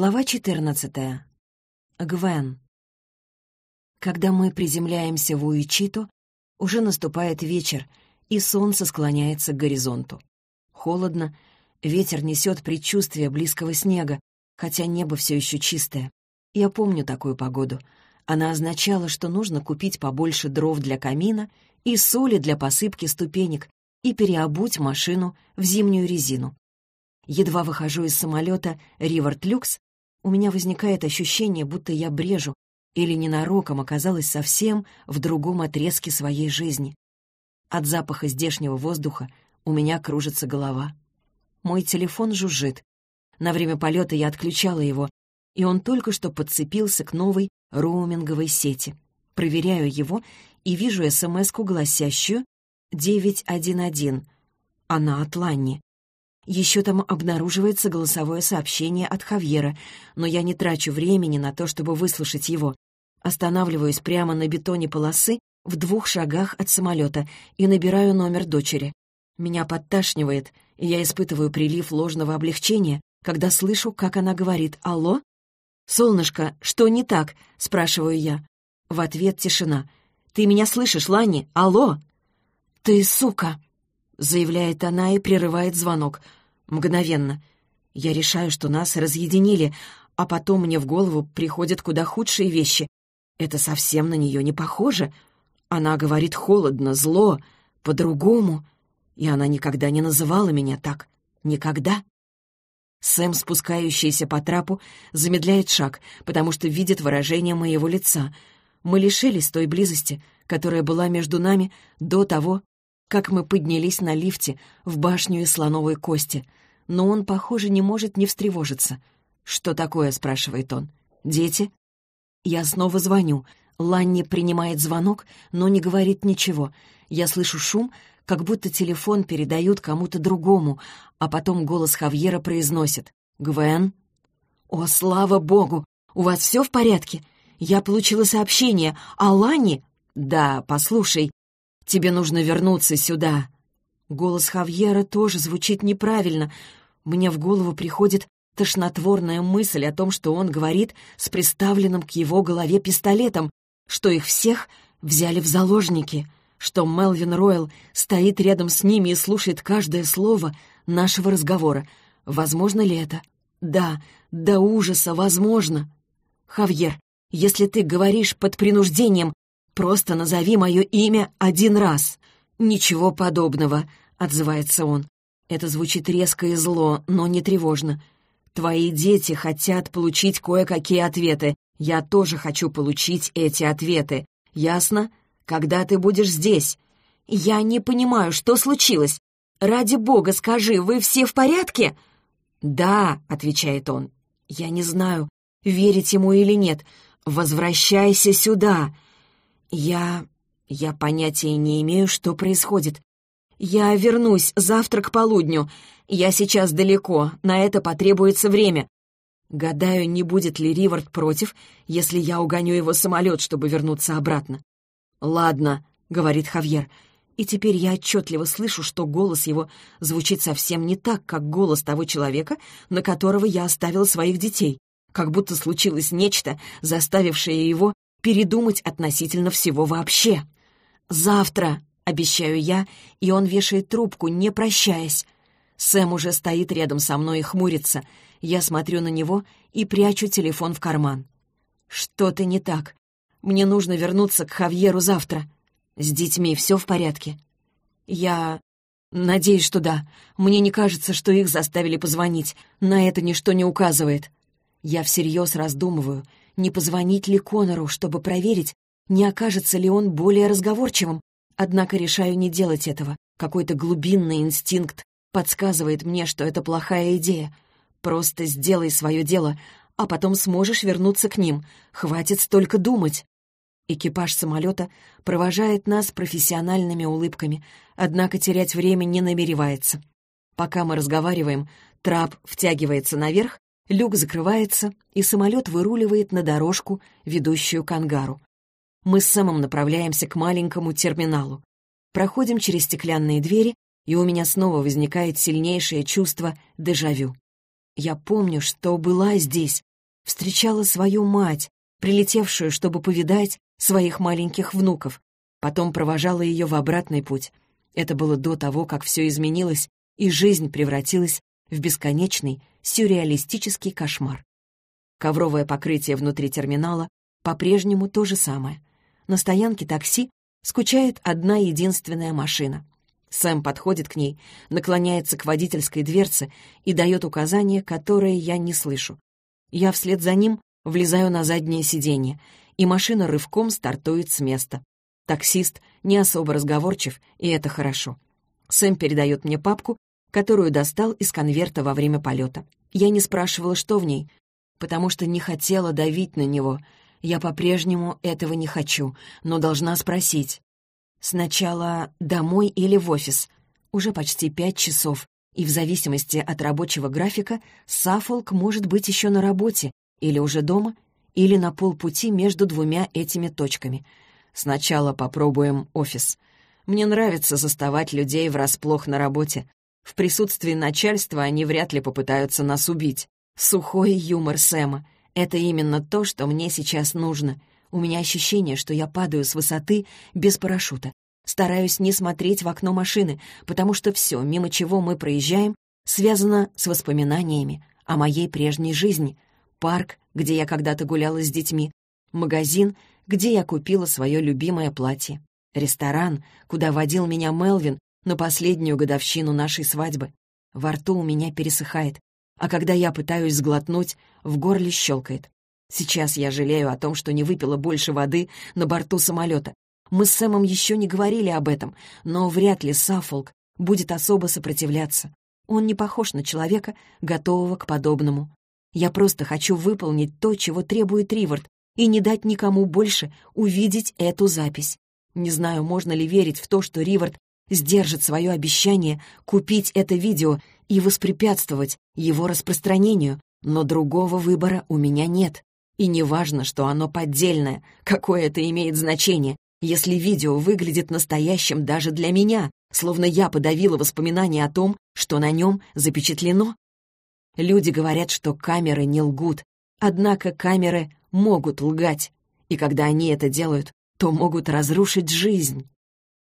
Глава 14. Гвен. Когда мы приземляемся в Уичито, уже наступает вечер, и солнце склоняется к горизонту. Холодно, ветер несет предчувствие близкого снега, хотя небо все еще чистое. Я помню такую погоду. Она означала, что нужно купить побольше дров для камина и соли для посыпки ступенек и переобуть машину в зимнюю резину. Едва выхожу из самолета «Ривард Люкс», у меня возникает ощущение, будто я брежу или ненароком оказалась совсем в другом отрезке своей жизни. От запаха здешнего воздуха у меня кружится голова. Мой телефон жужжит. На время полета я отключала его, и он только что подцепился к новой роуминговой сети. Проверяю его и вижу СМС-ку, гласящую «911». Она от Ланни. Еще там обнаруживается голосовое сообщение от Хавьера, но я не трачу времени на то, чтобы выслушать его. Останавливаюсь прямо на бетоне полосы в двух шагах от самолета и набираю номер дочери. Меня подташнивает, и я испытываю прилив ложного облегчения, когда слышу, как она говорит «Алло?» «Солнышко, что не так?» — спрашиваю я. В ответ тишина. «Ты меня слышишь, Ланни? Алло?» «Ты сука!» — заявляет она и прерывает звонок — Мгновенно. Я решаю, что нас разъединили, а потом мне в голову приходят куда худшие вещи. Это совсем на нее не похоже. Она говорит холодно, зло, по-другому. И она никогда не называла меня так. Никогда. Сэм, спускающийся по трапу, замедляет шаг, потому что видит выражение моего лица. Мы лишились той близости, которая была между нами до того, как мы поднялись на лифте в башню из слоновой кости, но он, похоже, не может не встревожиться. «Что такое?» — спрашивает он. «Дети?» Я снова звоню. Ланни принимает звонок, но не говорит ничего. Я слышу шум, как будто телефон передают кому-то другому, а потом голос Хавьера произносит. «Гвен?» «О, слава богу! У вас все в порядке? Я получила сообщение, а Ланни...» «Да, послушай, Тебе нужно вернуться сюда». Голос Хавьера тоже звучит неправильно. Мне в голову приходит тошнотворная мысль о том, что он говорит с приставленным к его голове пистолетом, что их всех взяли в заложники, что Мелвин Ройл стоит рядом с ними и слушает каждое слово нашего разговора. Возможно ли это? Да, до ужаса возможно. Хавьер, если ты говоришь под принуждением, Просто назови мое имя один раз». «Ничего подобного», — отзывается он. Это звучит резко и зло, но не тревожно. «Твои дети хотят получить кое-какие ответы. Я тоже хочу получить эти ответы. Ясно? Когда ты будешь здесь?» «Я не понимаю, что случилось. Ради бога, скажи, вы все в порядке?» «Да», — отвечает он. «Я не знаю, верить ему или нет. Возвращайся сюда!» «Я... я понятия не имею, что происходит. Я вернусь завтра к полудню. Я сейчас далеко, на это потребуется время. Гадаю, не будет ли Ривард против, если я угоню его самолет, чтобы вернуться обратно. «Ладно», — говорит Хавьер, и теперь я отчетливо слышу, что голос его звучит совсем не так, как голос того человека, на которого я оставил своих детей, как будто случилось нечто, заставившее его передумать относительно всего вообще. «Завтра», — обещаю я, и он вешает трубку, не прощаясь. Сэм уже стоит рядом со мной и хмурится. Я смотрю на него и прячу телефон в карман. «Что-то не так. Мне нужно вернуться к Хавьеру завтра. С детьми все в порядке?» «Я... надеюсь, что да. Мне не кажется, что их заставили позвонить. На это ничто не указывает». Я всерьез раздумываю, не позвонить ли Конору, чтобы проверить, не окажется ли он более разговорчивым. Однако решаю не делать этого. Какой-то глубинный инстинкт подсказывает мне, что это плохая идея. Просто сделай свое дело, а потом сможешь вернуться к ним. Хватит столько думать. Экипаж самолета провожает нас профессиональными улыбками, однако терять время не намеревается. Пока мы разговариваем, трап втягивается наверх, Люк закрывается, и самолет выруливает на дорожку, ведущую к ангару. Мы с Сэмом направляемся к маленькому терминалу. Проходим через стеклянные двери, и у меня снова возникает сильнейшее чувство дежавю. Я помню, что была здесь, встречала свою мать, прилетевшую, чтобы повидать своих маленьких внуков. Потом провожала ее в обратный путь. Это было до того, как все изменилось, и жизнь превратилась в бесконечный, сюрреалистический кошмар. Ковровое покрытие внутри терминала по-прежнему то же самое. На стоянке такси скучает одна единственная машина. Сэм подходит к ней, наклоняется к водительской дверце и дает указания, которые я не слышу. Я вслед за ним влезаю на заднее сиденье, и машина рывком стартует с места. Таксист не особо разговорчив, и это хорошо. Сэм передает мне папку, которую достал из конверта во время полета. Я не спрашивала, что в ней, потому что не хотела давить на него. Я по-прежнему этого не хочу, но должна спросить. Сначала домой или в офис. Уже почти пять часов, и в зависимости от рабочего графика Саффолк может быть еще на работе, или уже дома, или на полпути между двумя этими точками. Сначала попробуем офис. Мне нравится заставать людей врасплох на работе. В присутствии начальства они вряд ли попытаются нас убить. Сухой юмор Сэма. Это именно то, что мне сейчас нужно. У меня ощущение, что я падаю с высоты без парашюта. Стараюсь не смотреть в окно машины, потому что все, мимо чего мы проезжаем, связано с воспоминаниями о моей прежней жизни. Парк, где я когда-то гуляла с детьми, магазин, где я купила свое любимое платье, ресторан, куда водил меня Мелвин на последнюю годовщину нашей свадьбы. Во рту у меня пересыхает, а когда я пытаюсь сглотнуть, в горле щелкает. Сейчас я жалею о том, что не выпила больше воды на борту самолета. Мы с Сэмом еще не говорили об этом, но вряд ли Саффолк будет особо сопротивляться. Он не похож на человека, готового к подобному. Я просто хочу выполнить то, чего требует Ривард, и не дать никому больше увидеть эту запись. Не знаю, можно ли верить в то, что Ривард сдержит свое обещание купить это видео и воспрепятствовать его распространению, но другого выбора у меня нет. И не важно, что оно поддельное, какое это имеет значение, если видео выглядит настоящим даже для меня, словно я подавила воспоминания о том, что на нем запечатлено. Люди говорят, что камеры не лгут, однако камеры могут лгать, и когда они это делают, то могут разрушить жизнь.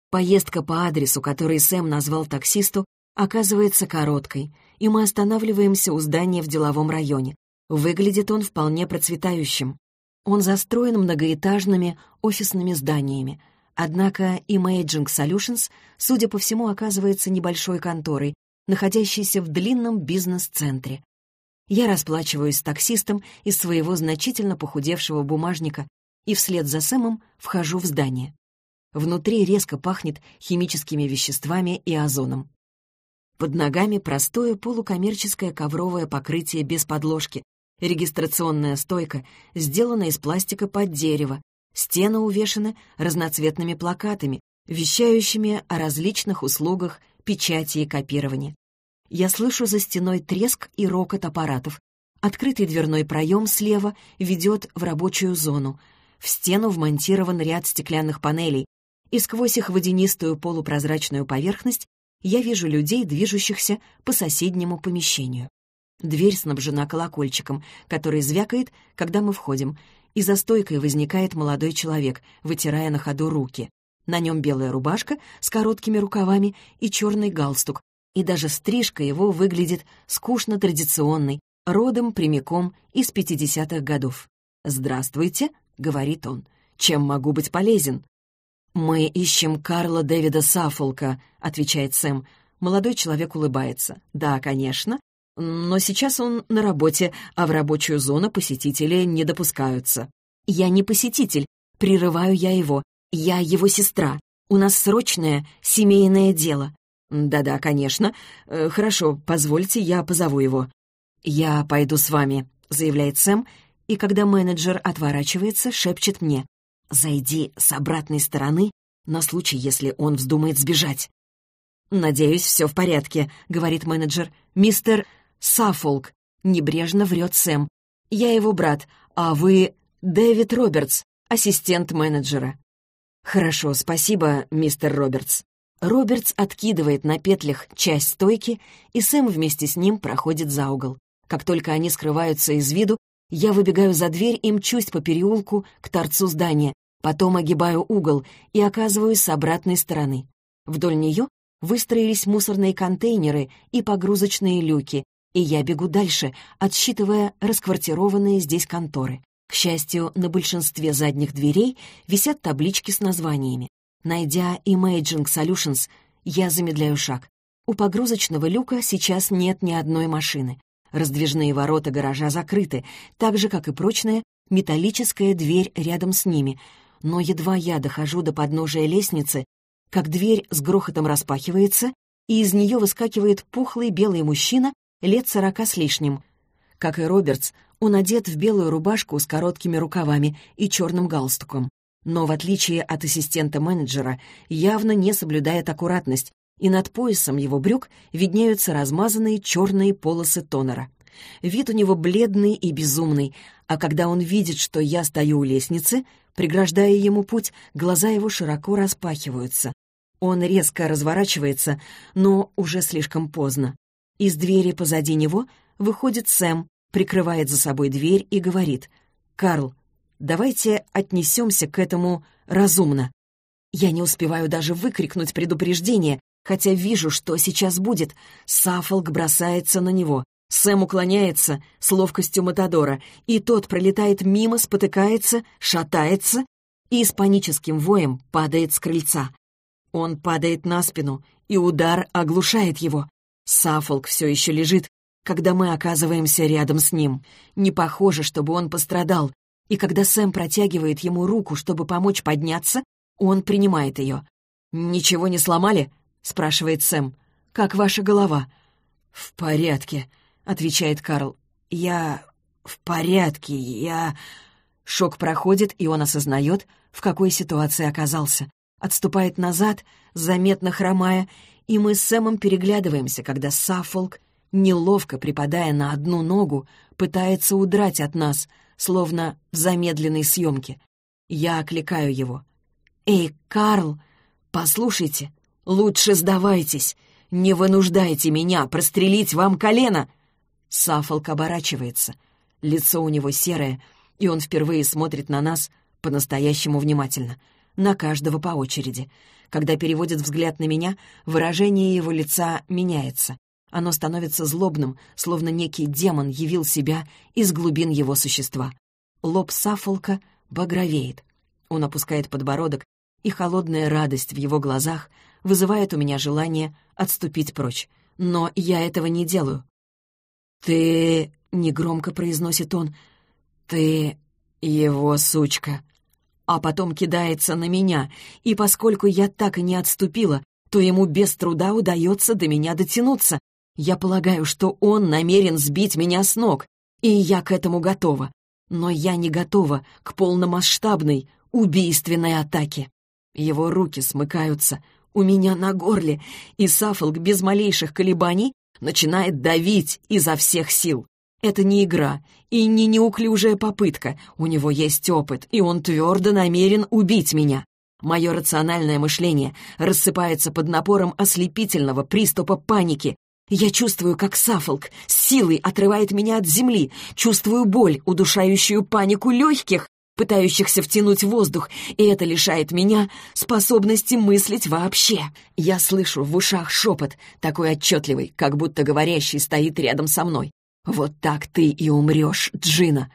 Поездка по адресу, который Сэм назвал таксисту, оказывается короткой, и мы останавливаемся у здания в деловом районе. Выглядит он вполне процветающим. Он застроен многоэтажными офисными зданиями. Однако Imaging Solutions, судя по всему, оказывается небольшой конторой, находящейся в длинном бизнес-центре. Я расплачиваюсь с таксистом из своего значительно похудевшего бумажника и вслед за Сэмом вхожу в здание. Внутри резко пахнет химическими веществами и озоном. Под ногами простое полукоммерческое ковровое покрытие без подложки, Регистрационная стойка сделана из пластика под дерево. Стены увешаны разноцветными плакатами, вещающими о различных услугах печати и копирования. Я слышу за стеной треск и рокот аппаратов. Открытый дверной проем слева ведет в рабочую зону. В стену вмонтирован ряд стеклянных панелей, и сквозь их водянистую полупрозрачную поверхность я вижу людей, движущихся по соседнему помещению. Дверь снабжена колокольчиком, который звякает, когда мы входим, и за стойкой возникает молодой человек, вытирая на ходу руки. На нем белая рубашка с короткими рукавами и черный галстук, и даже стрижка его выглядит скучно традиционной, родом прямиком из 50-х годов. «Здравствуйте», — говорит он, — «чем могу быть полезен?» «Мы ищем Карла Дэвида Саффолка», — отвечает Сэм. Молодой человек улыбается. «Да, конечно. Но сейчас он на работе, а в рабочую зону посетители не допускаются. Я не посетитель, прерываю я его. Я его сестра. У нас срочное семейное дело. Да-да, конечно. Э, хорошо, позвольте, я позову его. Я пойду с вами, заявляет Сэм, и когда менеджер отворачивается, шепчет мне. Зайди с обратной стороны на случай, если он вздумает сбежать. «Надеюсь, все в порядке», — говорит менеджер. «Мистер Саффолк», — небрежно врет Сэм. «Я его брат, а вы Дэвид Робертс, ассистент менеджера». «Хорошо, спасибо, мистер Робертс». Робертс откидывает на петлях часть стойки, и Сэм вместе с ним проходит за угол. Как только они скрываются из виду, Я выбегаю за дверь и мчусь по переулку к торцу здания, потом огибаю угол и оказываюсь с обратной стороны. Вдоль нее выстроились мусорные контейнеры и погрузочные люки, и я бегу дальше, отсчитывая расквартированные здесь конторы. К счастью, на большинстве задних дверей висят таблички с названиями. Найдя Imaging Solutions, я замедляю шаг. У погрузочного люка сейчас нет ни одной машины. Раздвижные ворота гаража закрыты, так же, как и прочная металлическая дверь рядом с ними. Но едва я дохожу до подножия лестницы, как дверь с грохотом распахивается, и из нее выскакивает пухлый белый мужчина лет сорока с лишним. Как и Робертс, он одет в белую рубашку с короткими рукавами и черным галстуком. Но, в отличие от ассистента-менеджера, явно не соблюдает аккуратность, и над поясом его брюк виднеются размазанные черные полосы тонера. Вид у него бледный и безумный, а когда он видит, что я стою у лестницы, преграждая ему путь, глаза его широко распахиваются. Он резко разворачивается, но уже слишком поздно. Из двери позади него выходит Сэм, прикрывает за собой дверь и говорит «Карл, давайте отнесемся к этому разумно». Я не успеваю даже выкрикнуть предупреждение, хотя вижу, что сейчас будет. Саффолк бросается на него. Сэм уклоняется с ловкостью Матадора, и тот пролетает мимо, спотыкается, шатается и с паническим воем падает с крыльца. Он падает на спину, и удар оглушает его. Саффолк все еще лежит, когда мы оказываемся рядом с ним. Не похоже, чтобы он пострадал, и когда Сэм протягивает ему руку, чтобы помочь подняться, он принимает ее. «Ничего не сломали?» — спрашивает Сэм. «Как ваша голова?» «В порядке», — отвечает Карл. «Я... в порядке, я...» Шок проходит, и он осознает, в какой ситуации оказался. Отступает назад, заметно хромая, и мы с Сэмом переглядываемся, когда Саффолк неловко припадая на одну ногу, пытается удрать от нас, словно в замедленной съемке. Я окликаю его. «Эй, Карл, послушайте, лучше сдавайтесь, не вынуждайте меня прострелить вам колено!» Сафолк оборачивается. Лицо у него серое, и он впервые смотрит на нас по-настоящему внимательно, на каждого по очереди. Когда переводит взгляд на меня, выражение его лица меняется. Оно становится злобным, словно некий демон явил себя из глубин его существа. Лоб Сафолка багровеет. Он опускает подбородок, и холодная радость в его глазах вызывает у меня желание отступить прочь. Но я этого не делаю. «Ты...» — негромко произносит он. «Ты... его сучка». А потом кидается на меня, и поскольку я так и не отступила, то ему без труда удается до меня дотянуться, я полагаю, что он намерен сбить меня с ног, и я к этому готова. Но я не готова к полномасштабной, убийственной атаке. Его руки смыкаются у меня на горле, и Саффолк без малейших колебаний начинает давить изо всех сил. Это не игра и не неуклюжая попытка. У него есть опыт, и он твердо намерен убить меня. Мое рациональное мышление рассыпается под напором ослепительного приступа паники, я чувствую, как Сафолк силой отрывает меня от земли, чувствую боль, удушающую панику легких, пытающихся втянуть воздух, и это лишает меня способности мыслить вообще. Я слышу в ушах шепот, такой отчетливый, как будто говорящий стоит рядом со мной. «Вот так ты и умрешь, Джина!»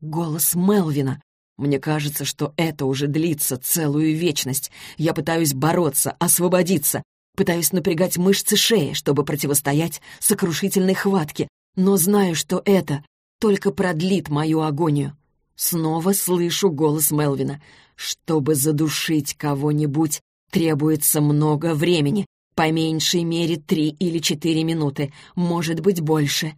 Голос Мелвина. Мне кажется, что это уже длится целую вечность. Я пытаюсь бороться, освободиться, Пытаюсь напрягать мышцы шеи, чтобы противостоять сокрушительной хватке, но знаю, что это только продлит мою агонию. Снова слышу голос Мелвина. Чтобы задушить кого-нибудь, требуется много времени, по меньшей мере три или четыре минуты, может быть, больше.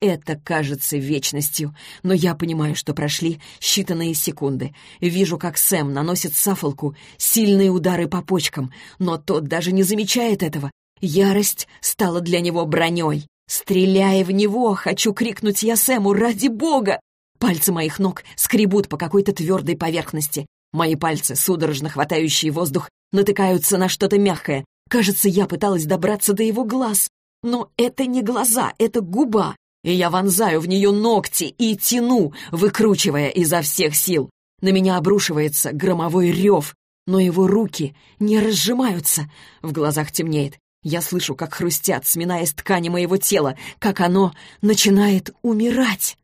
Это кажется вечностью, но я понимаю, что прошли считанные секунды. Вижу, как Сэм наносит Сафолку сильные удары по почкам, но тот даже не замечает этого. Ярость стала для него броней. «Стреляя в него, хочу крикнуть я Сэму, ради бога!» Пальцы моих ног скребут по какой-то твердой поверхности. Мои пальцы, судорожно хватающие воздух, натыкаются на что-то мягкое. Кажется, я пыталась добраться до его глаз. Но это не глаза, это губа. и я вонзаю в нее ногти и тяну, выкручивая изо всех сил. На меня обрушивается громовой рев, но его руки не разжимаются. В глазах темнеет. Я слышу, как хрустят, сминаясь ткани моего тела, как оно начинает умирать.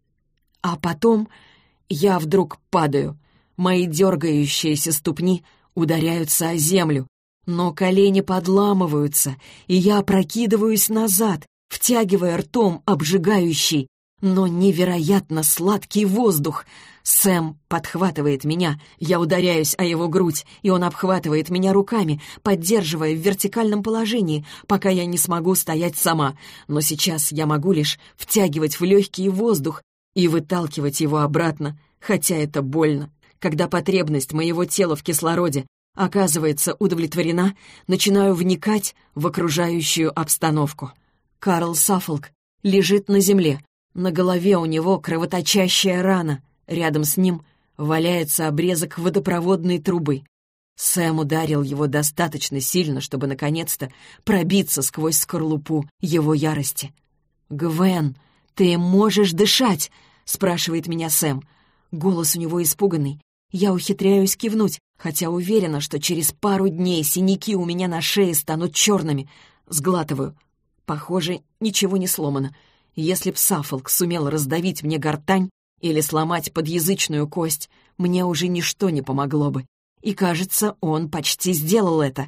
А потом я вдруг падаю. Мои дергающиеся ступни ударяются о землю, но колени подламываются, и я опрокидываюсь назад, втягивая ртом обжигающий, но невероятно сладкий воздух. Сэм подхватывает меня, я ударяюсь о его грудь, и он обхватывает меня руками, поддерживая в вертикальном положении, пока я не смогу стоять сама. Но сейчас я могу лишь втягивать в легкий воздух и выталкивать его обратно, хотя это больно. Когда потребность моего тела в кислороде оказывается удовлетворена, начинаю вникать в окружающую обстановку. Карл Саффолк лежит на земле. На голове у него кровоточащая рана. Рядом с ним валяется обрезок водопроводной трубы. Сэм ударил его достаточно сильно, чтобы наконец-то пробиться сквозь скорлупу его ярости. «Гвен, ты можешь дышать?» — спрашивает меня Сэм. Голос у него испуганный. Я ухитряюсь кивнуть, хотя уверена, что через пару дней синяки у меня на шее станут черными. Сглатываю. Похоже, ничего не сломано. Если б Саффолк сумел раздавить мне гортань или сломать подъязычную кость, мне уже ничто не помогло бы. И, кажется, он почти сделал это.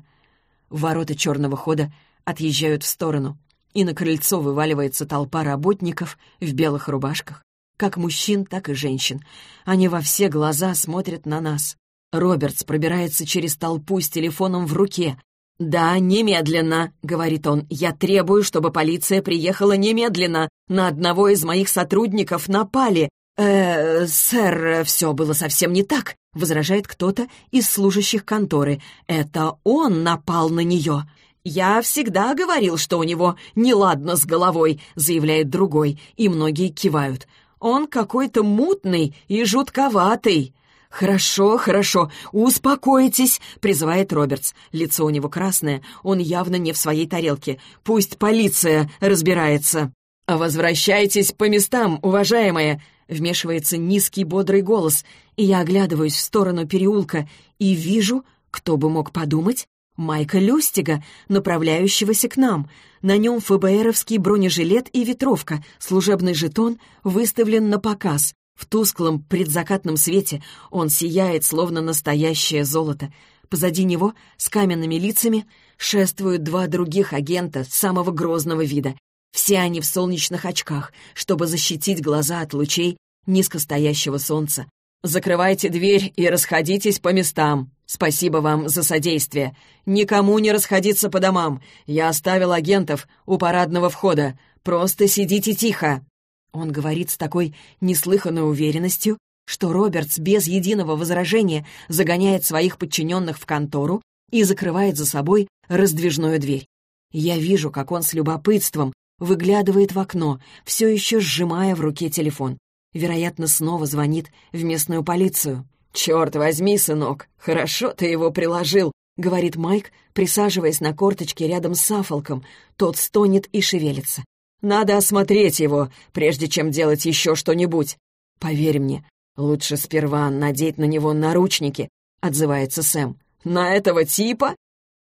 Ворота черного хода отъезжают в сторону, и на крыльцо вываливается толпа работников в белых рубашках, как мужчин, так и женщин. Они во все глаза смотрят на нас. Робертс пробирается через толпу с телефоном в руке, «Да, немедленно», — говорит он. «Я требую, чтобы полиция приехала немедленно. На одного из моих сотрудников напали». «Э, сэр, все было совсем не так», — возражает кто-то из служащих конторы. «Это он напал на нее». «Я всегда говорил, что у него неладно с головой», — заявляет другой, и многие кивают. «Он какой-то мутный и жутковатый». «Хорошо, хорошо, успокойтесь», — призывает Робертс. Лицо у него красное, он явно не в своей тарелке. «Пусть полиция разбирается». «Возвращайтесь по местам, уважаемые», — вмешивается низкий бодрый голос, и я оглядываюсь в сторону переулка и вижу, кто бы мог подумать, Майка Люстига, направляющегося к нам. На нем ФБРовский бронежилет и ветровка, служебный жетон выставлен на показ. В тусклом предзакатном свете он сияет, словно настоящее золото. Позади него, с каменными лицами, шествуют два других агента самого грозного вида. Все они в солнечных очках, чтобы защитить глаза от лучей низкостоящего солнца. «Закрывайте дверь и расходитесь по местам. Спасибо вам за содействие. Никому не расходиться по домам. Я оставил агентов у парадного входа. Просто сидите тихо». Он говорит с такой неслыханной уверенностью, что Робертс без единого возражения загоняет своих подчиненных в контору и закрывает за собой раздвижную дверь. Я вижу, как он с любопытством выглядывает в окно, все еще сжимая в руке телефон. Вероятно, снова звонит в местную полицию. «Черт возьми, сынок, хорошо ты его приложил», — говорит Майк, присаживаясь на корточке рядом с Сафолком. Тот стонет и шевелится. Надо осмотреть его, прежде чем делать еще что-нибудь. Поверь мне, лучше сперва надеть на него наручники», — отзывается Сэм. «На этого типа?»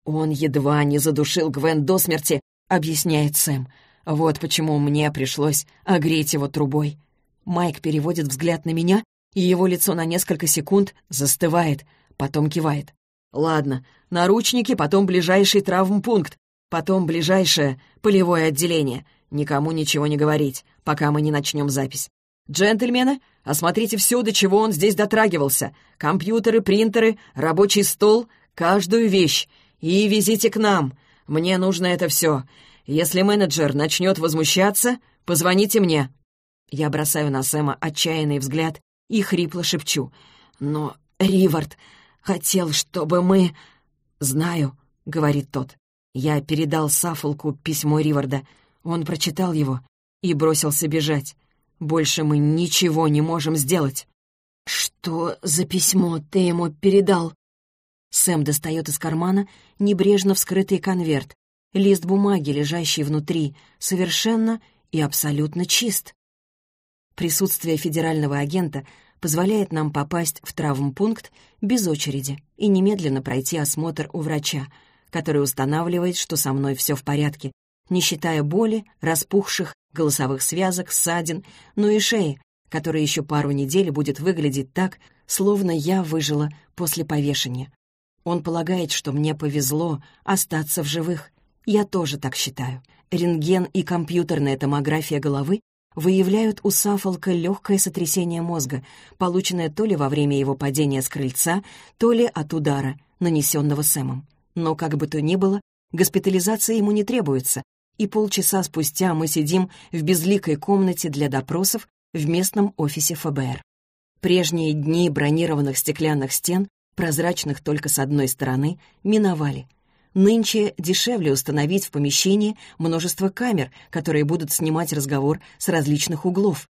«Он едва не задушил Гвен до смерти», — объясняет Сэм. «Вот почему мне пришлось огреть его трубой». Майк переводит взгляд на меня, и его лицо на несколько секунд застывает, потом кивает. «Ладно, наручники, потом ближайший травмпункт, потом ближайшее полевое отделение. Никому ничего не говорить, пока мы не начнем запись. Джентльмены, осмотрите все, до чего он здесь дотрагивался. Компьютеры, принтеры, рабочий стол, каждую вещь. И везите к нам. Мне нужно это все. Если менеджер начнет возмущаться, позвоните мне». Я бросаю на Сэма отчаянный взгляд и хрипло шепчу. «Но Ривард хотел, чтобы мы...» «Знаю», — говорит тот. Я передал Сафолку письмо Риварда — он прочитал его и бросился бежать. Больше мы ничего не можем сделать. «Что за письмо ты ему передал?» Сэм достает из кармана небрежно вскрытый конверт. Лист бумаги, лежащий внутри, совершенно и абсолютно чист. Присутствие федерального агента позволяет нам попасть в травмпункт без очереди и немедленно пройти осмотр у врача, который устанавливает, что со мной все в порядке, не считая боли, распухших голосовых связок, ссадин, но и шеи, которая еще пару недель будет выглядеть так, словно я выжила после повешения. Он полагает, что мне повезло остаться в живых. Я тоже так считаю. Рентген и компьютерная томография головы выявляют у Сафолка легкое сотрясение мозга, полученное то ли во время его падения с крыльца, то ли от удара, нанесенного Сэмом. Но как бы то ни было, госпитализация ему не требуется, и полчаса спустя мы сидим в безликой комнате для допросов в местном офисе ФБР. Прежние дни бронированных стеклянных стен, прозрачных только с одной стороны, миновали. Нынче дешевле установить в помещении множество камер, которые будут снимать разговор с различных углов.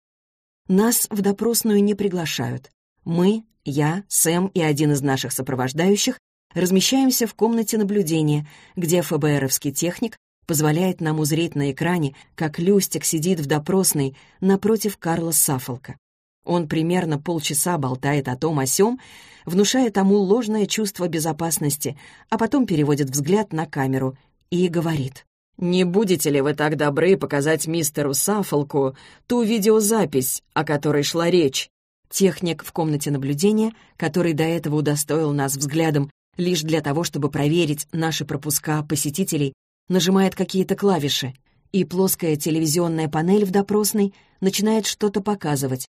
Нас в допросную не приглашают. Мы, я, Сэм и один из наших сопровождающих размещаемся в комнате наблюдения, где ФБРовский техник позволяет нам узреть на экране, как Люстик сидит в допросной напротив Карла Сафолка. Он примерно полчаса болтает о том о сём, внушая тому ложное чувство безопасности, а потом переводит взгляд на камеру и говорит. «Не будете ли вы так добры показать мистеру Сафолку ту видеозапись, о которой шла речь?» Техник в комнате наблюдения, который до этого удостоил нас взглядом лишь для того, чтобы проверить наши пропуска посетителей, нажимает какие-то клавиши, и плоская телевизионная панель в допросной начинает что-то показывать.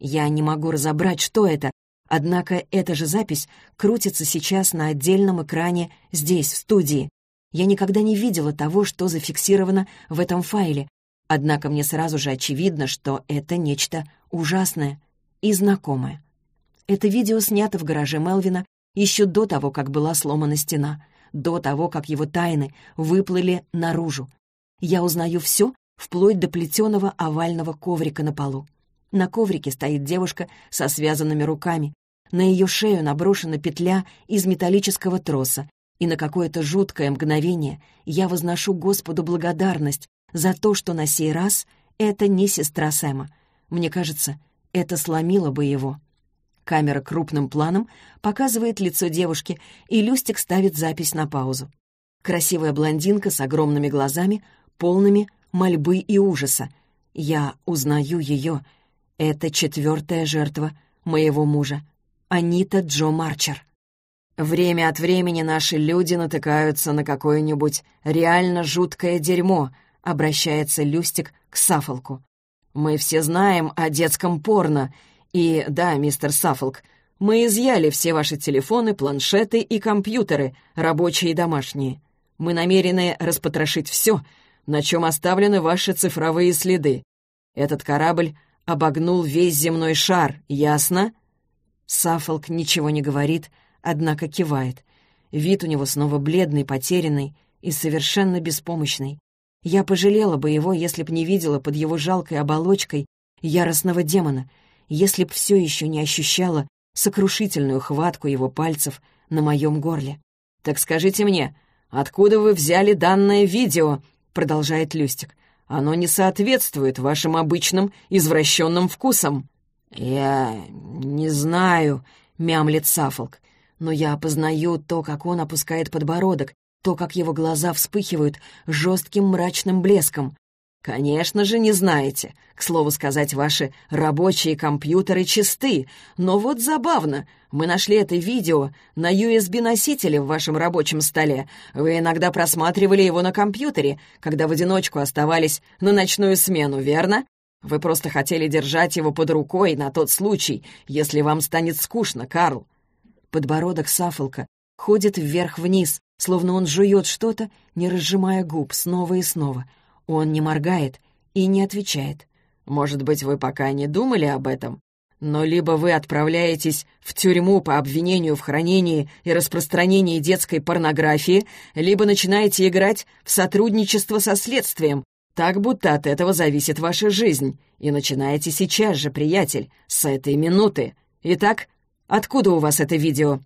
Я не могу разобрать, что это, однако эта же запись крутится сейчас на отдельном экране здесь, в студии. Я никогда не видела того, что зафиксировано в этом файле, однако мне сразу же очевидно, что это нечто ужасное и знакомое. Это видео снято в гараже Мелвина еще до того, как была сломана стена — до того, как его тайны выплыли наружу. Я узнаю все, вплоть до плетеного овального коврика на полу. На коврике стоит девушка со связанными руками. На ее шею наброшена петля из металлического троса, и на какое-то жуткое мгновение я возношу Господу благодарность за то, что на сей раз это не сестра Сэма. Мне кажется, это сломило бы его. Камера крупным планом показывает лицо девушки, и Люстик ставит запись на паузу. Красивая блондинка с огромными глазами, полными мольбы и ужаса. Я узнаю ее. Это четвертая жертва моего мужа. Анита Джо Марчер. Время от времени наши люди натыкаются на какое-нибудь реально жуткое дерьмо, обращается Люстик к Сафолку. Мы все знаем о детском порно и да, мистер Саффолк, мы изъяли все ваши телефоны, планшеты и компьютеры, рабочие и домашние. Мы намерены распотрошить все, на чем оставлены ваши цифровые следы. Этот корабль обогнул весь земной шар, ясно?» Саффолк ничего не говорит, однако кивает. Вид у него снова бледный, потерянный и совершенно беспомощный. Я пожалела бы его, если б не видела под его жалкой оболочкой яростного демона — если б все еще не ощущала сокрушительную хватку его пальцев на моем горле. «Так скажите мне, откуда вы взяли данное видео?» — продолжает Люстик. «Оно не соответствует вашим обычным извращенным вкусам». «Я не знаю», — мямлет Сафолк. «Но я опознаю то, как он опускает подбородок, то, как его глаза вспыхивают жестким мрачным блеском. «Конечно же не знаете. К слову сказать, ваши рабочие компьютеры чисты. Но вот забавно, мы нашли это видео на USB-носителе в вашем рабочем столе. Вы иногда просматривали его на компьютере, когда в одиночку оставались на ночную смену, верно? Вы просто хотели держать его под рукой на тот случай, если вам станет скучно, Карл». Подбородок Сафолка ходит вверх-вниз, словно он жует что-то, не разжимая губ снова и снова — он не моргает и не отвечает. «Может быть, вы пока не думали об этом? Но либо вы отправляетесь в тюрьму по обвинению в хранении и распространении детской порнографии, либо начинаете играть в сотрудничество со следствием, так будто от этого зависит ваша жизнь. И начинаете сейчас же, приятель, с этой минуты. Итак, откуда у вас это видео?»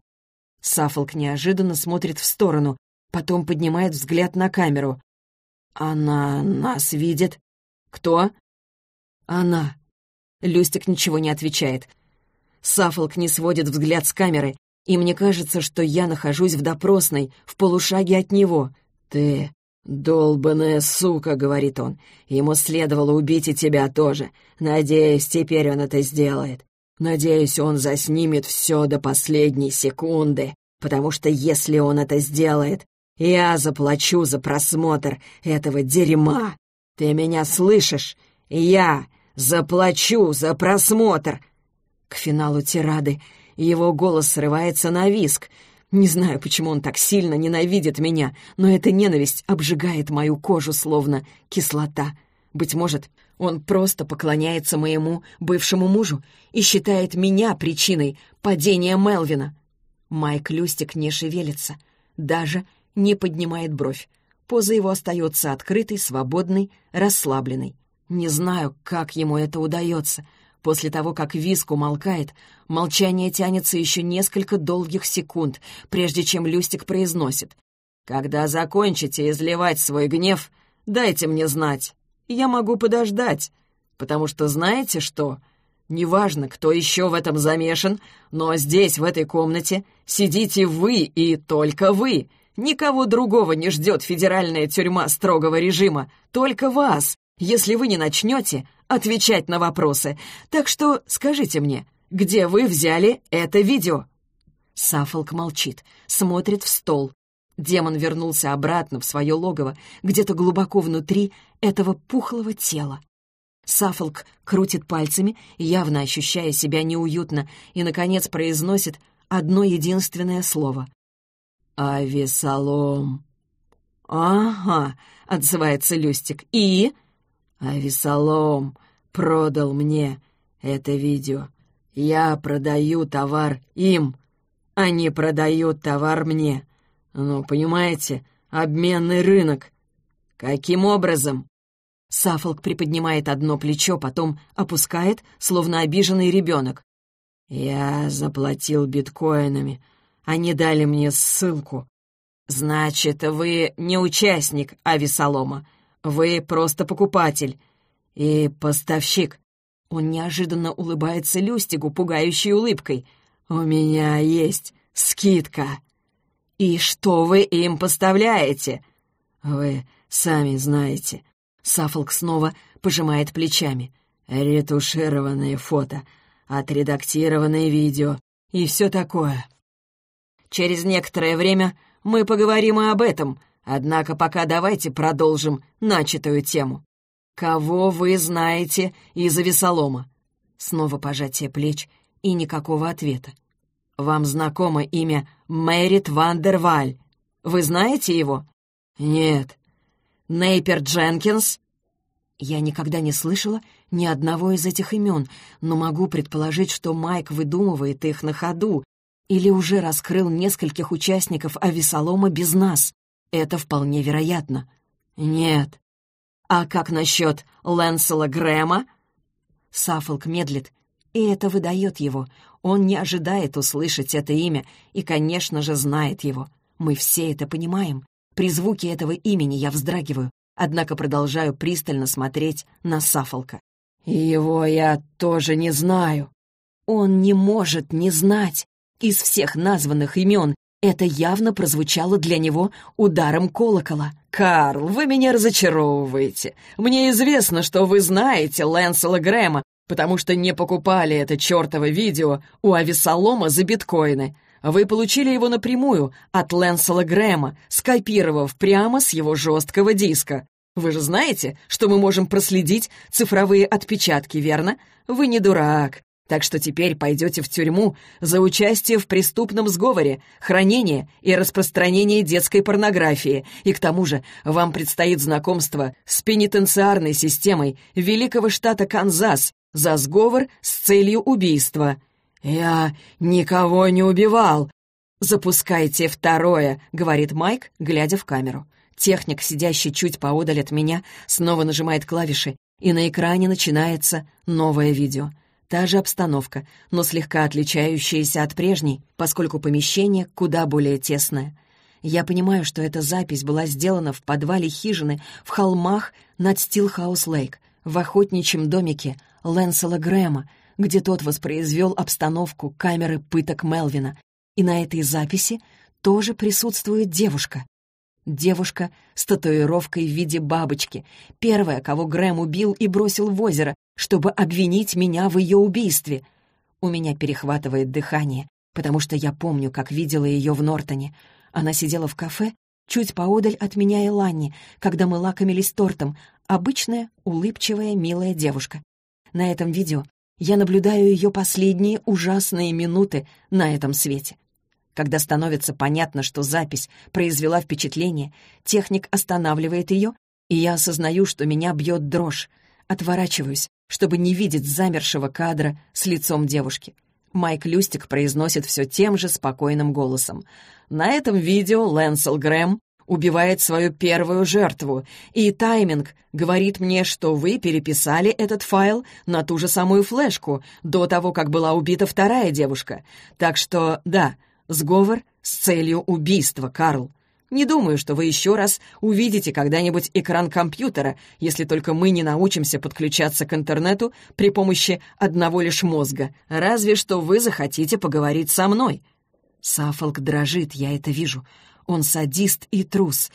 Саффолк неожиданно смотрит в сторону, потом поднимает взгляд на камеру. «Она нас видит». «Кто?» «Она». Люстик ничего не отвечает. Сафолк не сводит взгляд с камеры, и мне кажется, что я нахожусь в допросной, в полушаге от него. «Ты долбаная сука», — говорит он. «Ему следовало убить и тебя тоже. Надеюсь, теперь он это сделает. Надеюсь, он заснимет все до последней секунды, потому что если он это сделает, я заплачу за просмотр этого дерьма. Ты меня слышишь? Я заплачу за просмотр!» К финалу тирады его голос срывается на виск. Не знаю, почему он так сильно ненавидит меня, но эта ненависть обжигает мою кожу, словно кислота. Быть может, он просто поклоняется моему бывшему мужу и считает меня причиной падения Мелвина. Майк Люстик не шевелится, даже не поднимает бровь. Поза его остается открытой, свободной, расслабленной. Не знаю, как ему это удается. После того, как виск умолкает, молчание тянется еще несколько долгих секунд, прежде чем Люстик произносит. «Когда закончите изливать свой гнев, дайте мне знать. Я могу подождать, потому что знаете что? Неважно, кто еще в этом замешан, но здесь, в этой комнате, сидите вы и только вы. Никого другого не ждет федеральная тюрьма строгого режима, только вас, если вы не начнете отвечать на вопросы. Так что скажите мне, где вы взяли это видео?» Сафолк молчит, смотрит в стол. Демон вернулся обратно в свое логово, где-то глубоко внутри этого пухлого тела. Сафолк крутит пальцами, явно ощущая себя неуютно, и, наконец, произносит одно единственное слово. «Авесолом». «Ага», — отзывается Люстик. «И?» «Авесолом продал мне это видео. Я продаю товар им, они продают товар мне. Ну, понимаете, обменный рынок. Каким образом?» Сафолк приподнимает одно плечо, потом опускает, словно обиженный ребенок. «Я заплатил биткоинами. Они дали мне ссылку. Значит, вы не участник ависолома. Вы просто покупатель и поставщик». Он неожиданно улыбается Люстигу, пугающей улыбкой. «У меня есть скидка». «И что вы им поставляете?» «Вы сами знаете». Сафолк снова пожимает плечами. «Ретушированные фото, отредактированное видео и все такое». «Через некоторое время мы поговорим и об этом, однако пока давайте продолжим начатую тему. Кого вы знаете из Авесолома?» Снова пожатие плеч и никакого ответа. «Вам знакомо имя Мэрит Вандерваль. Вы знаете его?» «Нет». «Нейпер Дженкинс?» Я никогда не слышала ни одного из этих имен, но могу предположить, что Майк выдумывает их на ходу или уже раскрыл нескольких участников Авесолома без нас. Это вполне вероятно. «Нет». «А как насчет Лэнсела Грэма?» Саффолк медлит, и это выдает его. Он не ожидает услышать это имя и, конечно же, знает его. Мы все это понимаем. При звуке этого имени я вздрагиваю, однако продолжаю пристально смотреть на Сафолка. «Его я тоже не знаю». Он не может не знать. Из всех названных имен это явно прозвучало для него ударом колокола. «Карл, вы меня разочаровываете. Мне известно, что вы знаете Лэнсела Грэма, потому что не покупали это чертово видео у Авесолома за биткоины. Вы получили его напрямую от Лэнсела Грэма, скопировав прямо с его жесткого диска. Вы же знаете, что мы можем проследить цифровые отпечатки, верно? Вы не дурак. Так что теперь пойдете в тюрьму за участие в преступном сговоре, хранение и распространение детской порнографии. И к тому же вам предстоит знакомство с пенитенциарной системой Великого штата Канзас за сговор с целью убийства. «Я никого не убивал!» «Запускайте второе», — говорит Майк, глядя в камеру. Техник, сидящий чуть поодаль от меня, снова нажимает клавиши, и на экране начинается новое видео. Та же обстановка, но слегка отличающаяся от прежней, поскольку помещение куда более тесное. Я понимаю, что эта запись была сделана в подвале хижины в холмах над Стилхаус-Лейк, в охотничьем домике Лэнсела Грэма, где тот воспроизвел обстановку камеры пыток Мелвина. И на этой записи тоже присутствует девушка. Девушка с татуировкой в виде бабочки, первая, кого Грэм убил и бросил в озеро, чтобы обвинить меня в ее убийстве. У меня перехватывает дыхание, потому что я помню, как видела ее в Нортоне. Она сидела в кафе чуть поодаль от меня и Ланни, когда мы лакомились тортом, обычная, улыбчивая, милая девушка. На этом видео я наблюдаю ее последние ужасные минуты на этом свете. Когда становится понятно, что запись произвела впечатление, техник останавливает ее, и я осознаю, что меня бьет дрожь. Отворачиваюсь, чтобы не видеть замершего кадра с лицом девушки. Майк Люстик произносит все тем же спокойным голосом. На этом видео Лэнсел Грэм убивает свою первую жертву, и тайминг говорит мне, что вы переписали этот файл на ту же самую флешку до того, как была убита вторая девушка. Так что, да, Сговор с целью убийства, Карл. Не думаю, что вы еще раз увидите когда-нибудь экран компьютера, если только мы не научимся подключаться к интернету при помощи одного лишь мозга. Разве что вы захотите поговорить со мной. Сафолк дрожит, я это вижу. Он садист и трус.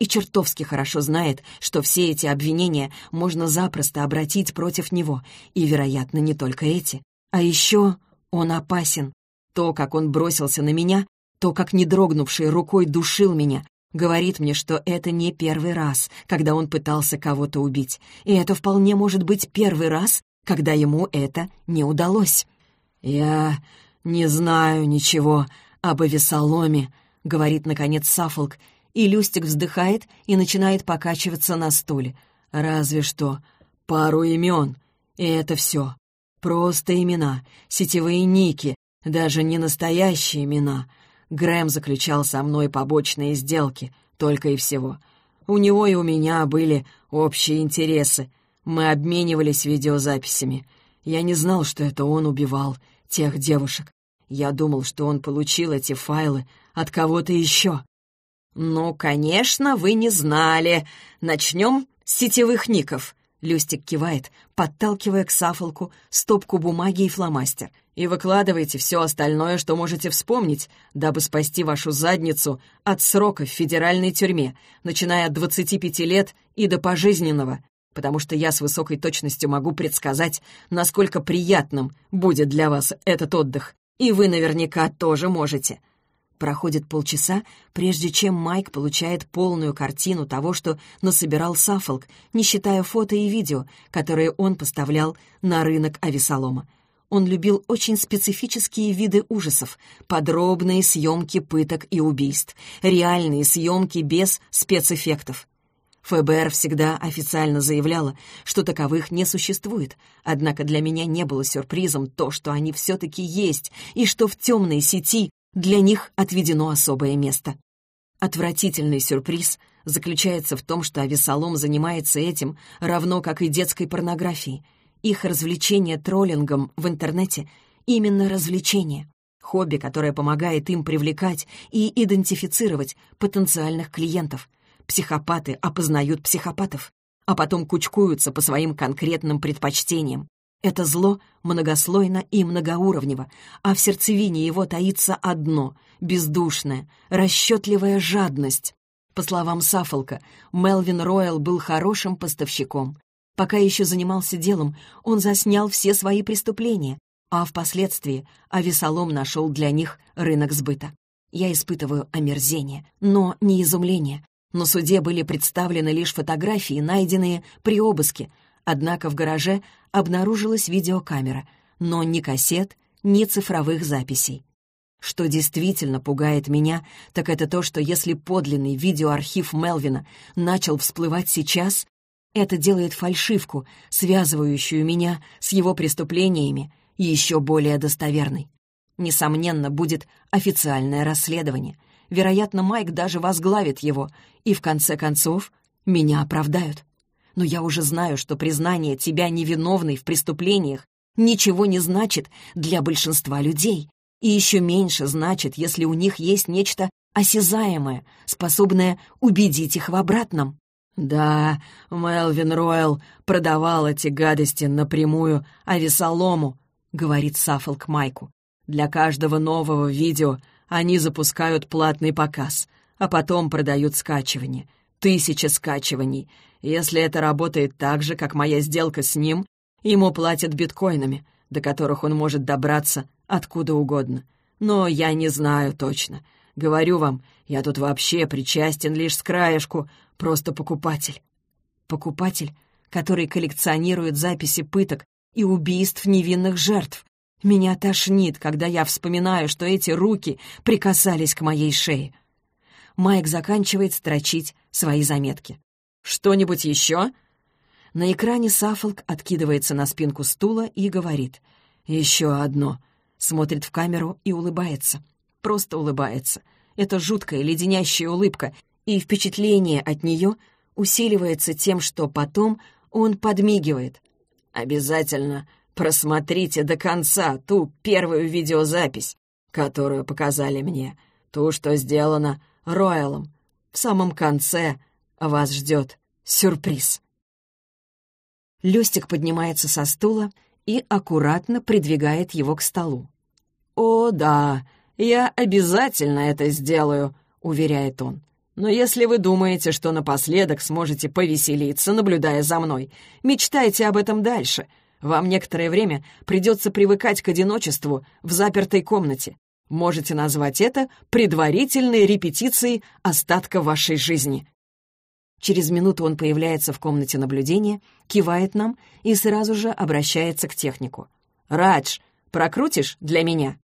И чертовски хорошо знает, что все эти обвинения можно запросто обратить против него. И, вероятно, не только эти. А еще он опасен. То, как он бросился на меня, то, как не дрогнувшей рукой душил меня, говорит мне, что это не первый раз, когда он пытался кого-то убить. И это вполне может быть первый раз, когда ему это не удалось. «Я не знаю ничего об Авесоломе», — говорит, наконец, Сафолк, и Люстик вздыхает и начинает покачиваться на стуле. «Разве что пару имен, и это все. Просто имена, сетевые ники, даже не настоящие имена. Грэм заключал со мной побочные сделки, только и всего. У него и у меня были общие интересы. Мы обменивались видеозаписями. Я не знал, что это он убивал тех девушек. Я думал, что он получил эти файлы от кого-то еще. «Ну, конечно, вы не знали. Начнем с сетевых ников». Люстик кивает, подталкивая к сафолку стопку бумаги и фломастер — и выкладывайте все остальное, что можете вспомнить, дабы спасти вашу задницу от срока в федеральной тюрьме, начиная от 25 лет и до пожизненного, потому что я с высокой точностью могу предсказать, насколько приятным будет для вас этот отдых, и вы наверняка тоже можете». Проходит полчаса, прежде чем Майк получает полную картину того, что насобирал Саффолк, не считая фото и видео, которые он поставлял на рынок Авесолома. Он любил очень специфические виды ужасов, подробные съемки пыток и убийств, реальные съемки без спецэффектов. ФБР всегда официально заявляла, что таковых не существует, однако для меня не было сюрпризом то, что они все-таки есть, и что в темной сети для них отведено особое место. Отвратительный сюрприз заключается в том, что Авесолом занимается этим, равно как и детской порнографией. Их развлечение троллингом в интернете — именно развлечение. Хобби, которое помогает им привлекать и идентифицировать потенциальных клиентов. Психопаты опознают психопатов, а потом кучкуются по своим конкретным предпочтениям. Это зло многослойно и многоуровнево, а в сердцевине его таится одно — бездушная, расчетливая жадность. По словам Сафолка, Мелвин Ройл был хорошим поставщиком. Пока еще занимался делом, он заснял все свои преступления, а впоследствии Авесолом нашел для них рынок сбыта. Я испытываю омерзение, но не изумление. На суде были представлены лишь фотографии, найденные при обыске, однако в гараже обнаружилась видеокамера, но ни кассет, ни цифровых записей. Что действительно пугает меня, так это то, что если подлинный видеоархив Мелвина начал всплывать сейчас, это делает фальшивку, связывающую меня с его преступлениями, еще более достоверной. Несомненно, будет официальное расследование. Вероятно, Майк даже возглавит его, и в конце концов меня оправдают. Но я уже знаю, что признание тебя невиновной в преступлениях ничего не значит для большинства людей. И еще меньше значит, если у них есть нечто осязаемое, способное убедить их в обратном. «Да, Мелвин Ройл продавал эти гадости напрямую авесолому», — говорит Саффолк Майку. «Для каждого нового видео они запускают платный показ, а потом продают скачивание. Тысяча скачиваний. Если это работает так же, как моя сделка с ним, ему платят биткоинами, до которых он может добраться откуда угодно. Но я не знаю точно. Говорю вам, я тут вообще причастен лишь с краешку, просто покупатель. Покупатель, который коллекционирует записи пыток и убийств невинных жертв. Меня тошнит, когда я вспоминаю, что эти руки прикасались к моей шее. Майк заканчивает строчить свои заметки. «Что-нибудь еще?» На экране Саффолк откидывается на спинку стула и говорит. «Еще одно». Смотрит в камеру и улыбается. Просто улыбается. Это жуткая леденящая улыбка, и впечатление от нее усиливается тем, что потом он подмигивает. «Обязательно просмотрите до конца ту первую видеозапись, которую показали мне, ту, что сделана Роялом. В самом конце вас ждет сюрприз». Лёстик поднимается со стула и аккуратно придвигает его к столу. «О, да, я обязательно это сделаю», — уверяет он. «Но если вы думаете, что напоследок сможете повеселиться, наблюдая за мной, мечтайте об этом дальше. Вам некоторое время придется привыкать к одиночеству в запертой комнате. Можете назвать это предварительной репетицией остатка вашей жизни». Через минуту он появляется в комнате наблюдения, кивает нам и сразу же обращается к технику. «Радж, прокрутишь для меня?»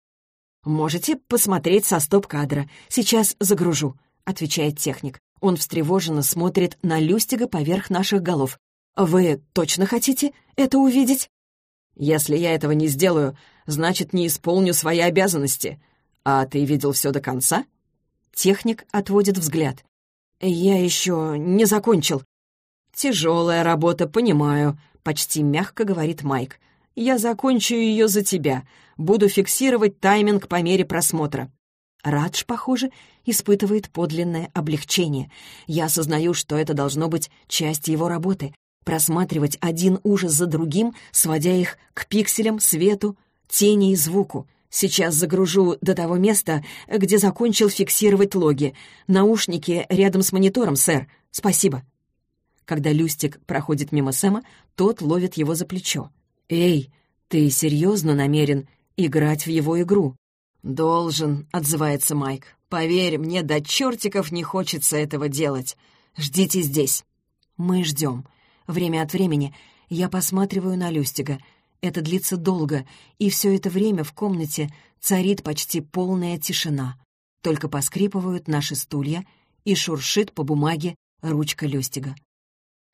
«Можете посмотреть со стоп-кадра. Сейчас загружу», — отвечает техник. Он встревоженно смотрит на Люстига поверх наших голов. «Вы точно хотите это увидеть?» «Если я этого не сделаю, значит, не исполню свои обязанности. А ты видел все до конца?» Техник отводит взгляд. «Я еще не закончил». «Тяжелая работа, понимаю», — почти мягко говорит Майк. «Я закончу ее за тебя. Буду фиксировать тайминг по мере просмотра». Радж, похоже, испытывает подлинное облегчение. Я осознаю, что это должно быть часть его работы. Просматривать один ужас за другим, сводя их к пикселям, свету, тени и звуку. Сейчас загружу до того места, где закончил фиксировать логи. Наушники рядом с монитором, сэр. Спасибо. Когда Люстик проходит мимо Сэма, тот ловит его за плечо. «Эй, ты серьезно намерен играть в его игру?» «Должен», — отзывается Майк. «Поверь, мне до чертиков не хочется этого делать. Ждите здесь». Мы ждем. Время от времени я посматриваю на Люстига — это длится долго, и все это время в комнате царит почти полная тишина. Только поскрипывают наши стулья и шуршит по бумаге ручка Люстига.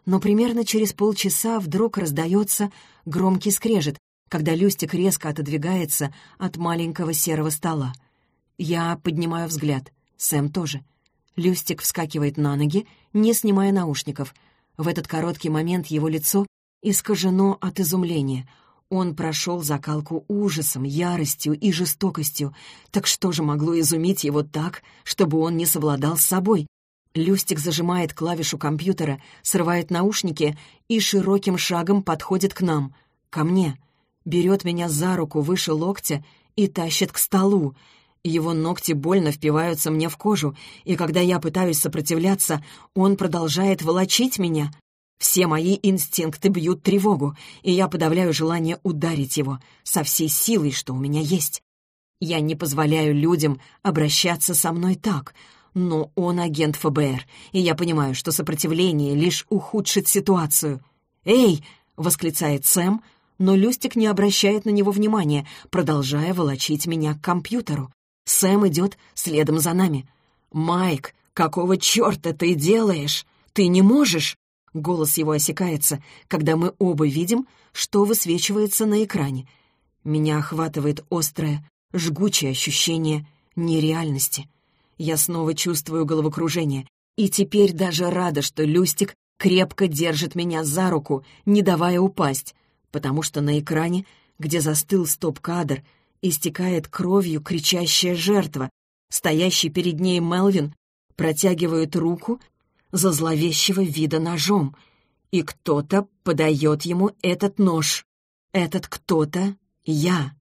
Но примерно через полчаса вдруг раздается громкий скрежет, когда Люстик резко отодвигается от маленького серого стола. Я поднимаю взгляд. Сэм тоже. Люстик вскакивает на ноги, не снимая наушников. В этот короткий момент его лицо искажено от изумления — он прошел закалку ужасом, яростью и жестокостью. Так что же могло изумить его так, чтобы он не совладал с собой? Люстик зажимает клавишу компьютера, срывает наушники и широким шагом подходит к нам, ко мне. Берет меня за руку выше локтя и тащит к столу. Его ногти больно впиваются мне в кожу, и когда я пытаюсь сопротивляться, он продолжает волочить меня. Все мои инстинкты бьют тревогу, и я подавляю желание ударить его со всей силой, что у меня есть. Я не позволяю людям обращаться со мной так, но он агент ФБР, и я понимаю, что сопротивление лишь ухудшит ситуацию. «Эй!» — восклицает Сэм, но Люстик не обращает на него внимания, продолжая волочить меня к компьютеру. Сэм идет следом за нами. «Майк, какого черта ты делаешь? Ты не можешь!» Голос его осекается, когда мы оба видим, что высвечивается на экране. Меня охватывает острое, жгучее ощущение нереальности. Я снова чувствую головокружение, и теперь даже рада, что Люстик крепко держит меня за руку, не давая упасть, потому что на экране, где застыл стоп-кадр, истекает кровью кричащая жертва. Стоящий перед ней Мелвин протягивает руку за зловещего вида ножом, и кто-то подает ему этот нож. Этот кто-то — я.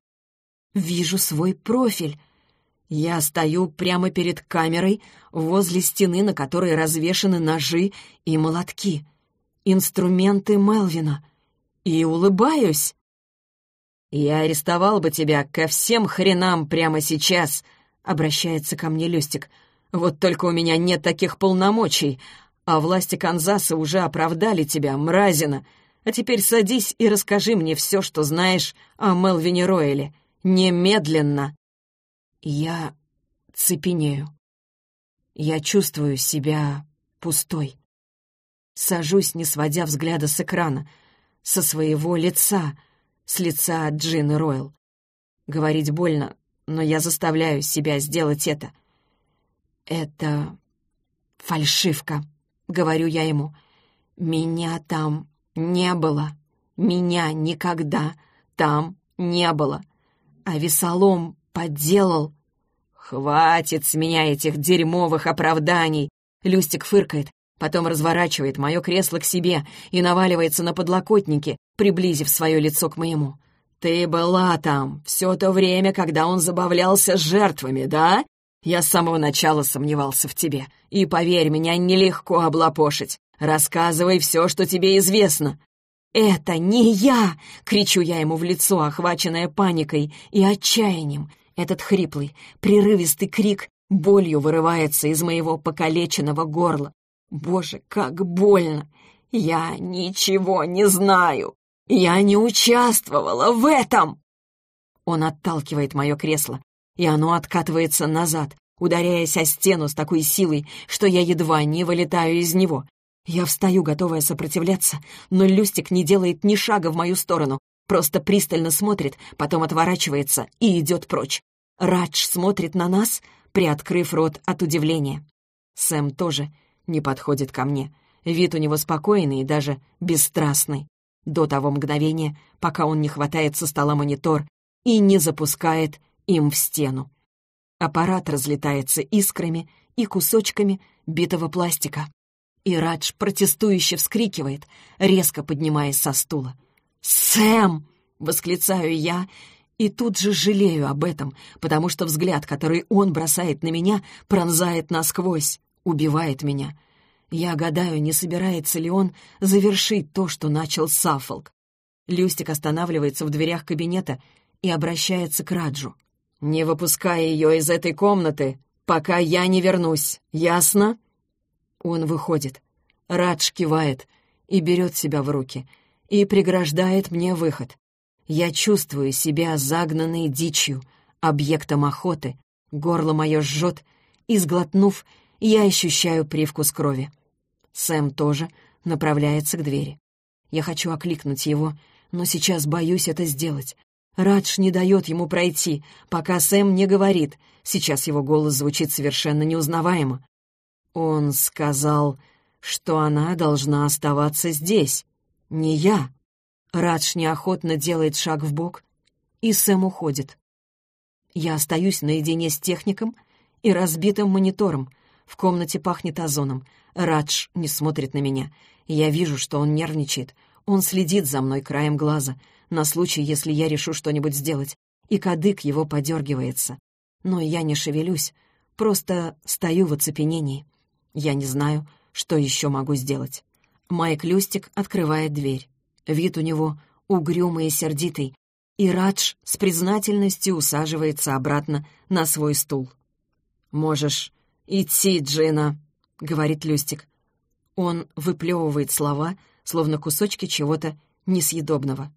Вижу свой профиль. Я стою прямо перед камерой, возле стены, на которой развешаны ножи и молотки. Инструменты Мелвина. И улыбаюсь. «Я арестовал бы тебя ко всем хренам прямо сейчас», — обращается ко мне Люстик. «Вот только у меня нет таких полномочий, а власти Канзаса уже оправдали тебя, мразина. А теперь садись и расскажи мне все, что знаешь о Мелвине Ройле. Немедленно!» Я цепенею. Я чувствую себя пустой. Сажусь, не сводя взгляда с экрана, со своего лица — с лица Джины Ройл. Говорить больно, но я заставляю себя сделать это. «Это фальшивка», — говорю я ему. «Меня там не было. Меня никогда там не было. А Весолом подделал...» «Хватит с меня этих дерьмовых оправданий!» Люстик фыркает, потом разворачивает мое кресло к себе и наваливается на подлокотники, приблизив свое лицо к моему. «Ты была там все то время, когда он забавлялся жертвами, да? Я с самого начала сомневался в тебе. И, поверь, меня нелегко облапошить. Рассказывай все, что тебе известно». «Это не я!» — кричу я ему в лицо, охваченная паникой и отчаянием. Этот хриплый, прерывистый крик болью вырывается из моего покалеченного горла. Боже, как больно! Я ничего не знаю! Я не участвовала в этом!» Он отталкивает мое кресло, и оно откатывается назад, ударяясь о стену с такой силой, что я едва не вылетаю из него. Я встаю, готовая сопротивляться, но Люстик не делает ни шага в мою сторону, просто пристально смотрит, потом отворачивается и идет прочь. Радж смотрит на нас, приоткрыв рот от удивления. Сэм тоже не подходит ко мне. Вид у него спокойный и даже бесстрастный. До того мгновения, пока он не хватает со стола монитор и не запускает им в стену. Аппарат разлетается искрами и кусочками битого пластика. И Радж протестующе вскрикивает, резко поднимаясь со стула. «Сэм!» — восклицаю я, и тут же жалею об этом, потому что взгляд, который он бросает на меня, пронзает насквозь убивает меня. Я гадаю, не собирается ли он завершить то, что начал Саффолк. Люстик останавливается в дверях кабинета и обращается к Раджу. «Не выпускай ее из этой комнаты, пока я не вернусь, ясно?» Он выходит. Радж кивает и берет себя в руки, и преграждает мне выход. Я чувствую себя загнанной дичью, объектом охоты, горло мое жжет, и, сглотнув, я ощущаю привкус крови. Сэм тоже направляется к двери. Я хочу окликнуть его, но сейчас боюсь это сделать. Радж не дает ему пройти, пока Сэм не говорит. Сейчас его голос звучит совершенно неузнаваемо. Он сказал, что она должна оставаться здесь. Не я. Радж неохотно делает шаг в бок, и Сэм уходит. Я остаюсь наедине с техником и разбитым монитором, в комнате пахнет озоном. Радж не смотрит на меня. Я вижу, что он нервничает. Он следит за мной краем глаза, на случай, если я решу что-нибудь сделать. И кадык его подергивается. Но я не шевелюсь, просто стою в оцепенении. Я не знаю, что еще могу сделать. Майк Люстик открывает дверь. Вид у него угрюмый и сердитый, и Радж с признательностью усаживается обратно на свой стул. «Можешь «Идти, Джина», — говорит Люстик. Он выплевывает слова, словно кусочки чего-то несъедобного.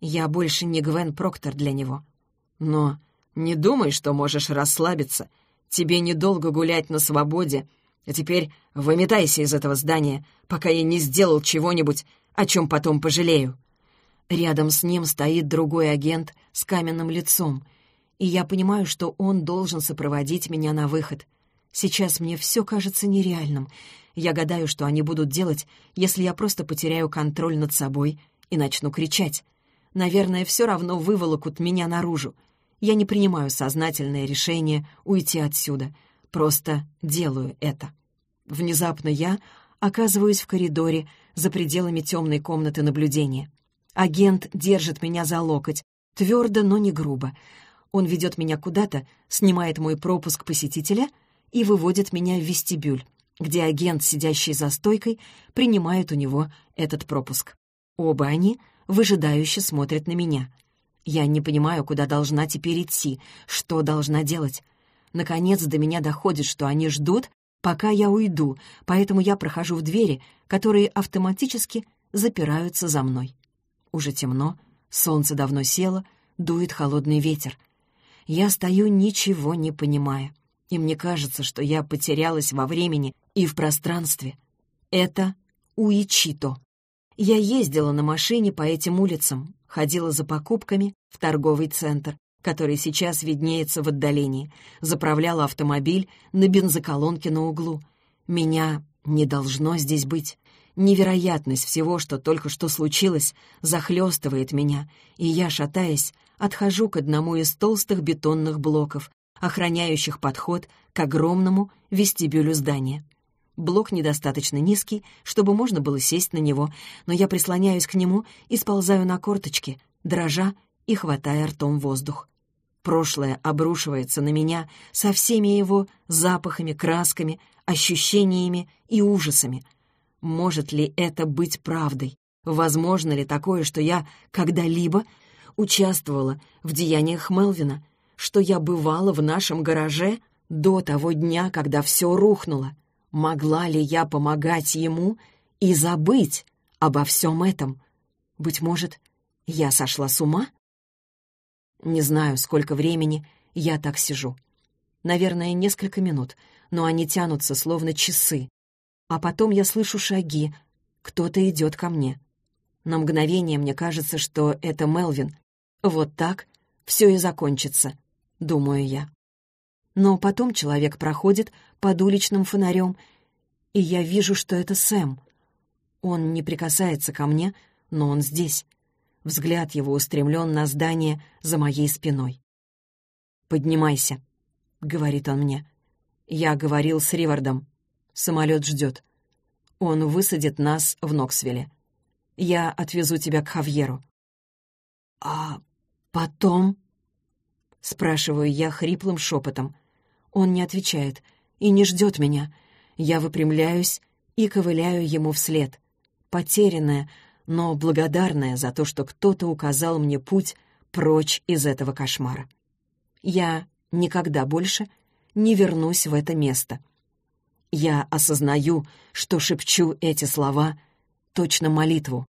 Я больше не Гвен Проктор для него. Но не думай, что можешь расслабиться. Тебе недолго гулять на свободе. А теперь выметайся из этого здания, пока я не сделал чего-нибудь, о чем потом пожалею. Рядом с ним стоит другой агент с каменным лицом, и я понимаю, что он должен сопроводить меня на выход — Сейчас мне все кажется нереальным. Я гадаю, что они будут делать, если я просто потеряю контроль над собой и начну кричать. Наверное, все равно выволокут меня наружу. Я не принимаю сознательное решение уйти отсюда. Просто делаю это. Внезапно я оказываюсь в коридоре за пределами темной комнаты наблюдения. Агент держит меня за локоть, твердо, но не грубо. Он ведет меня куда-то, снимает мой пропуск посетителя и выводит меня в вестибюль, где агент, сидящий за стойкой, принимает у него этот пропуск. Оба они выжидающе смотрят на меня. Я не понимаю, куда должна теперь идти, что должна делать. Наконец до меня доходит, что они ждут, пока я уйду, поэтому я прохожу в двери, которые автоматически запираются за мной. Уже темно, солнце давно село, дует холодный ветер. Я стою, ничего не понимая, и мне кажется, что я потерялась во времени и в пространстве. Это Уичито. Я ездила на машине по этим улицам, ходила за покупками в торговый центр, который сейчас виднеется в отдалении, заправляла автомобиль на бензоколонке на углу. Меня не должно здесь быть. Невероятность всего, что только что случилось, захлестывает меня, и я, шатаясь, отхожу к одному из толстых бетонных блоков, охраняющих подход к огромному вестибюлю здания. Блок недостаточно низкий, чтобы можно было сесть на него, но я прислоняюсь к нему и сползаю на корточки, дрожа и хватая ртом воздух. Прошлое обрушивается на меня со всеми его запахами, красками, ощущениями и ужасами. Может ли это быть правдой? Возможно ли такое, что я когда-либо участвовала в деяниях Мелвина, что я бывала в нашем гараже до того дня, когда все рухнуло? Могла ли я помогать ему и забыть обо всем этом? Быть может, я сошла с ума? Не знаю, сколько времени я так сижу. Наверное, несколько минут, но они тянутся, словно часы. А потом я слышу шаги. Кто-то идет ко мне. На мгновение мне кажется, что это Мелвин. Вот так все и закончится, думаю я. Но потом человек проходит под уличным фонарем, и я вижу, что это Сэм. Он не прикасается ко мне, но он здесь. Взгляд его устремлен на здание за моей спиной. «Поднимайся», — говорит он мне. «Я говорил с Ривардом. Самолет ждет. Он высадит нас в Ноксвилле. Я отвезу тебя к Хавьеру». «А потом?» — спрашиваю я хриплым шепотом. Он не отвечает и не ждет меня. Я выпрямляюсь и ковыляю ему вслед. Потерянная, но благодарная за то, что кто-то указал мне путь прочь из этого кошмара. Я никогда больше не вернусь в это место. Я осознаю, что шепчу эти слова, точно молитву,